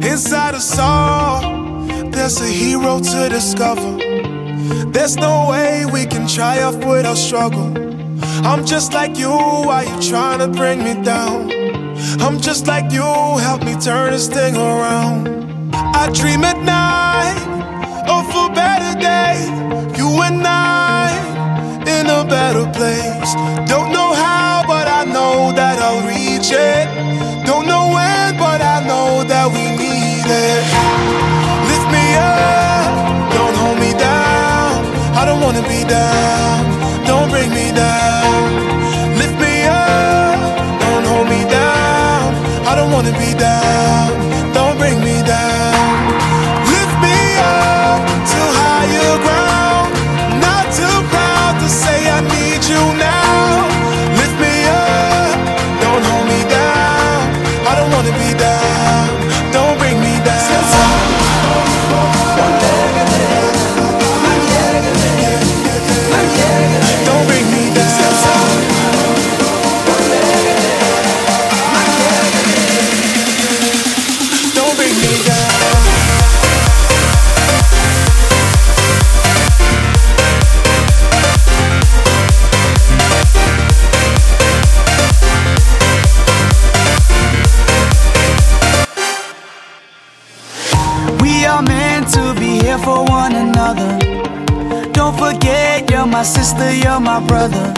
us all, there's a hero to discover. There's no way we can triumph without struggle. I'm just like you, why you trying to bring me down? I'm just like you, help me turn this thing around. I dream at night of a better day. You and I in a better place. Don't Lift me up, don't hold me down. I don't wanna be down. Meant to be here for one another. Don't forget, you're my sister, you're my brother.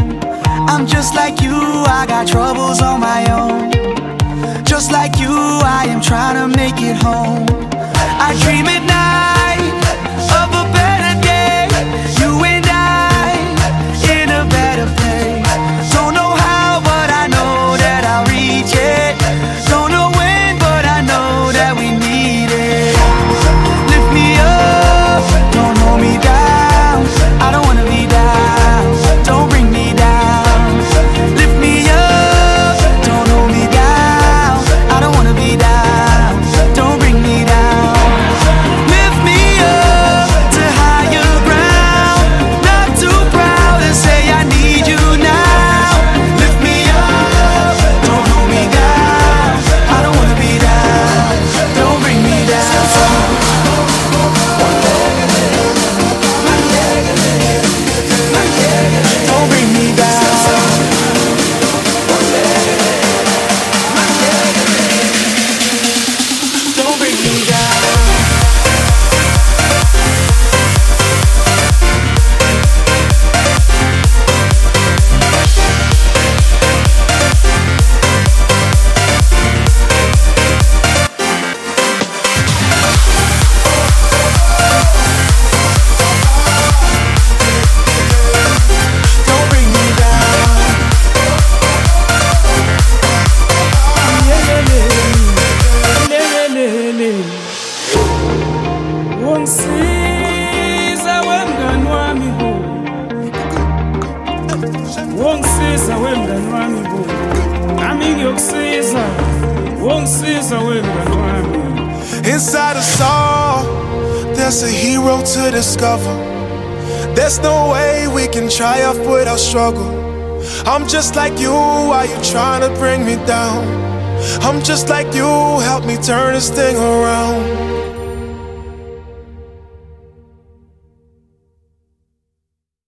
I'm just like you, I got troubles on my own. Just like you, I am trying to make it home. Wongisiza wemngani wami bo Nami ngiyokusiza Wongisiza wemngani wami Inside us all, there's a hero to discover. There's no way we can triumph without struggle. I'm just like you, why you trying to bring me down? I'm just like you, help me turn this thing around.